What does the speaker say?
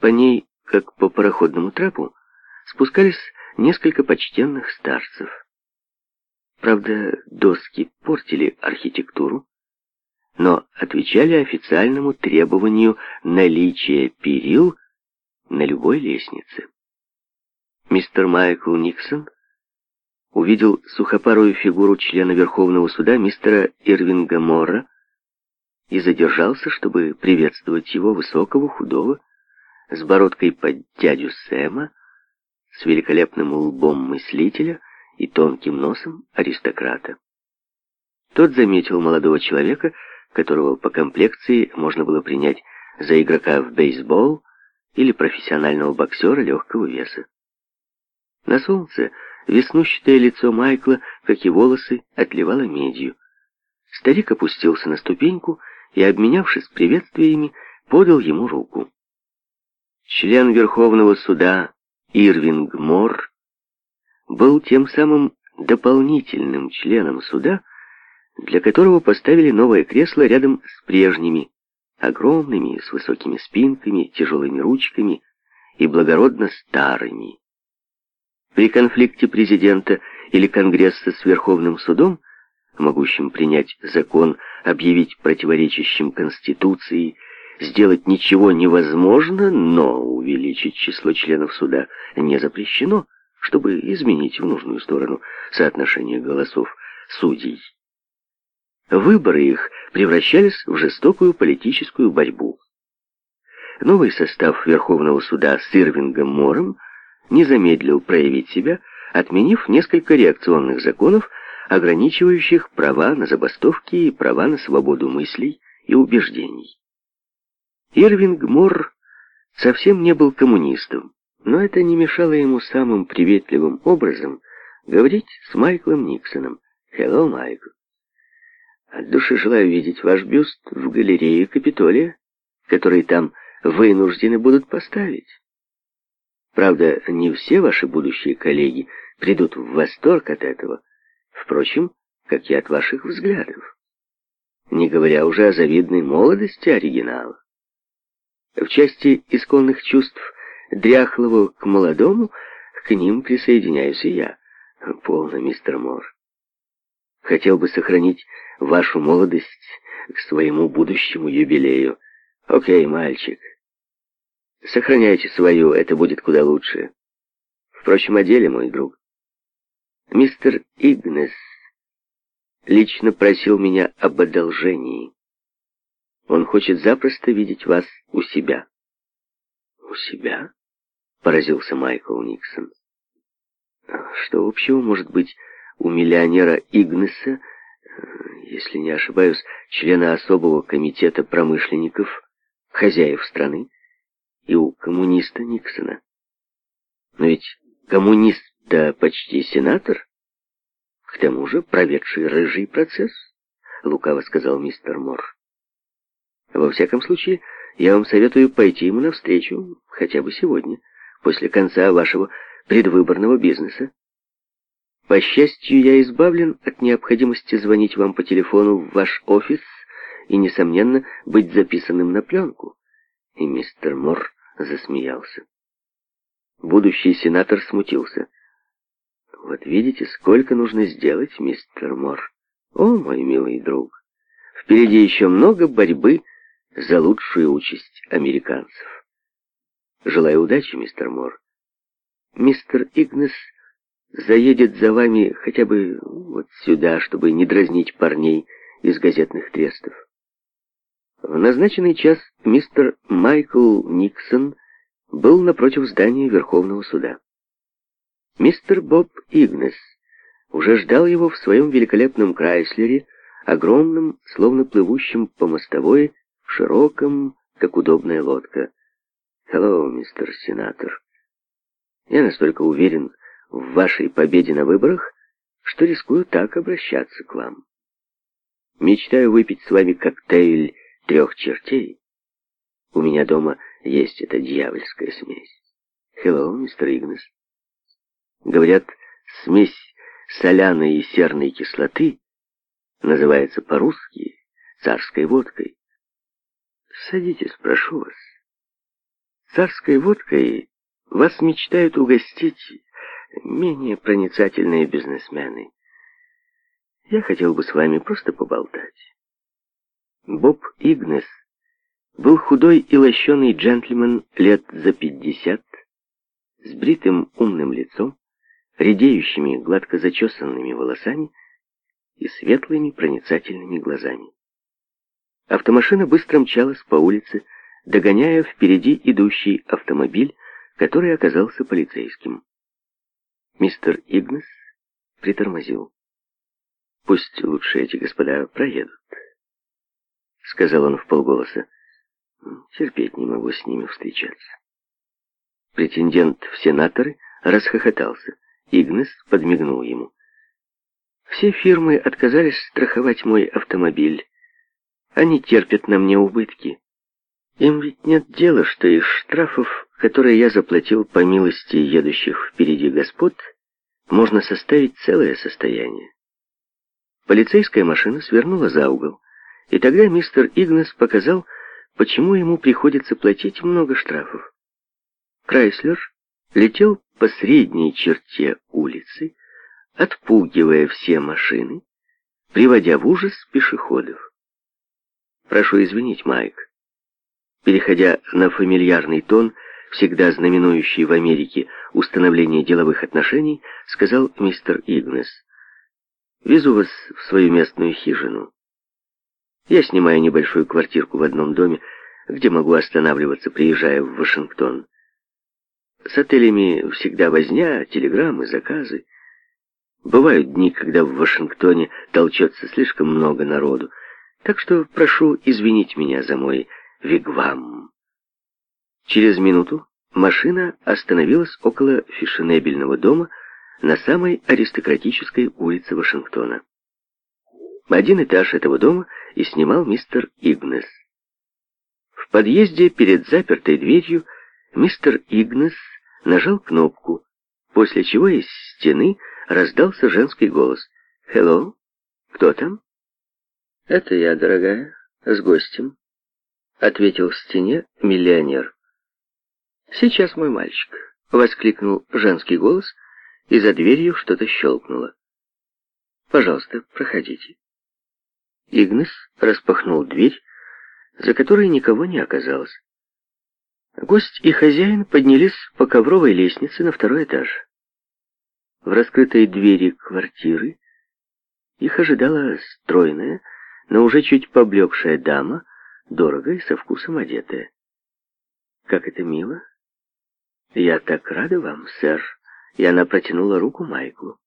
По ней, как по пароходному трапу, спускались несколько почтенных старцев. Правда, доски портили архитектуру, но отвечали официальному требованию наличия перил на любой лестнице. Мистер Майкл Никсон увидел сухопарую фигуру члена Верховного суда мистера Ирвинга Мора и задержался, чтобы приветствовать его высокого, худого, с бородкой под дядю Сэма, с великолепным лбом мыслителя и тонким носом аристократа. Тот заметил молодого человека, которого по комплекции можно было принять за игрока в бейсбол или профессионального боксера легкого веса. На солнце веснущатое лицо Майкла, как и волосы, отливало медью. Старик опустился на ступеньку и, обменявшись приветствиями, подал ему руку член Верховного суда Ирвинг Мор был тем самым дополнительным членом суда, для которого поставили новое кресло рядом с прежними, огромными, с высокими спинками, тяжелыми ручками и благородно старыми. При конфликте президента или Конгресса с Верховным судом, могущим принять закон, объявить противоречащим Конституции сделать ничего невозможно, но увеличить число членов суда не запрещено, чтобы изменить в нужную сторону соотношение голосов судей. Выборы их превращались в жестокую политическую борьбу. Новый состав Верховного суда с Ирвингом Мором не замедлил проявить себя, отменив несколько реакционных законов, ограничивающих права на забастовки и права на свободу мыслей и убеждений. Ирвинг Мор совсем не был коммунистом, но это не мешало ему самым приветливым образом говорить с Майклом Никсоном. «Hello, Майкл. От души желаю видеть ваш бюст в галерее Капитолия, который там вынуждены будут поставить. Правда, не все ваши будущие коллеги придут в восторг от этого, впрочем, как и от ваших взглядов, не говоря уже о завидной молодости оригинала. В части исконных чувств дряхлого к молодому к ним присоединяюсь и я. Полно, мистер Мор. Хотел бы сохранить вашу молодость к своему будущему юбилею. Окей, мальчик. Сохраняйте свою, это будет куда лучше. Впрочем, о деле, мой друг. Мистер Игнес лично просил меня об одолжении. Он хочет запросто видеть вас у себя». «У себя?» — поразился Майкл Никсон. «А «Что общего может быть у миллионера Игнеса, э, если не ошибаюсь, члена особого комитета промышленников, хозяев страны, и у коммуниста Никсона? Но ведь коммунист, да почти сенатор, к тому же проведший рыжий процесс», — лукаво сказал мистер Морр. Во всяком случае, я вам советую пойти ему навстречу, хотя бы сегодня, после конца вашего предвыборного бизнеса. По счастью, я избавлен от необходимости звонить вам по телефону в ваш офис и, несомненно, быть записанным на пленку. И мистер Мор засмеялся. Будущий сенатор смутился. Вот видите, сколько нужно сделать, мистер Мор. О, мой милый друг, впереди еще много борьбы за лучшую участь американцев. Желаю удачи, мистер Мор. Мистер Игнес заедет за вами хотя бы вот сюда, чтобы не дразнить парней из газетных трестов. В назначенный час мистер Майкл Никсон был напротив здания Верховного суда. Мистер Боб Игнес уже ждал его в своем великолепном Крайслере, огромном, словно плывущем по мостовой, широком, как удобная лодка. «Хеллоу, мистер сенатор. Я настолько уверен в вашей победе на выборах, что рискую так обращаться к вам. Мечтаю выпить с вами коктейль трех чертей. У меня дома есть эта дьявольская смесь. Хеллоу, мистер Игнес. Говорят, смесь соляной и серной кислоты называется по-русски царской водкой. Садитесь, прошу вас. Царской водкой вас мечтают угостить менее проницательные бизнесмены. Я хотел бы с вами просто поболтать. Боб Игнес был худой и лощеный джентльмен лет за пятьдесят, с бритым умным лицом, редеющими гладко зачесанными волосами и светлыми проницательными глазами. Автомашина быстро мчалась по улице, догоняя впереди идущий автомобиль, который оказался полицейским. Мистер Игнес притормозил. «Пусть лучше эти господа проедут», — сказал он вполголоса. «Терпеть не могу с ними встречаться». Претендент в сенаторы расхохотался. Игнес подмигнул ему. «Все фирмы отказались страховать мой автомобиль». Они терпят на мне убытки. Им ведь нет дела, что из штрафов, которые я заплатил по милости едущих впереди господ, можно составить целое состояние. Полицейская машина свернула за угол, и тогда мистер Игнес показал, почему ему приходится платить много штрафов. Крайслер летел по средней черте улицы, отпугивая все машины, приводя в ужас пешеходов. Прошу извинить, Майк. Переходя на фамильярный тон, всегда знаменующий в Америке установление деловых отношений, сказал мистер Игнес. «Везу вас в свою местную хижину. Я снимаю небольшую квартирку в одном доме, где могу останавливаться, приезжая в Вашингтон. С отелями всегда возня, телеграммы, заказы. Бывают дни, когда в Вашингтоне толчется слишком много народу, так что прошу извинить меня за мой вигвам. Через минуту машина остановилась около фешенебельного дома на самой аристократической улице Вашингтона. Один этаж этого дома и снимал мистер Игнес. В подъезде перед запертой дверью мистер Игнес нажал кнопку, после чего из стены раздался женский голос. «Хелло? Кто там?» «Это я, дорогая, с гостем», — ответил в стене миллионер. «Сейчас мой мальчик», — воскликнул женский голос, и за дверью что-то щелкнуло. «Пожалуйста, проходите». Игнес распахнул дверь, за которой никого не оказалось. Гость и хозяин поднялись по ковровой лестнице на второй этаж. В раскрытой двери квартиры их ожидала стройная, но уже чуть поблекшая дама, дорогая и со вкусом одетая. «Как это мило!» «Я так рада вам, сэр!» И она протянула руку Майклу.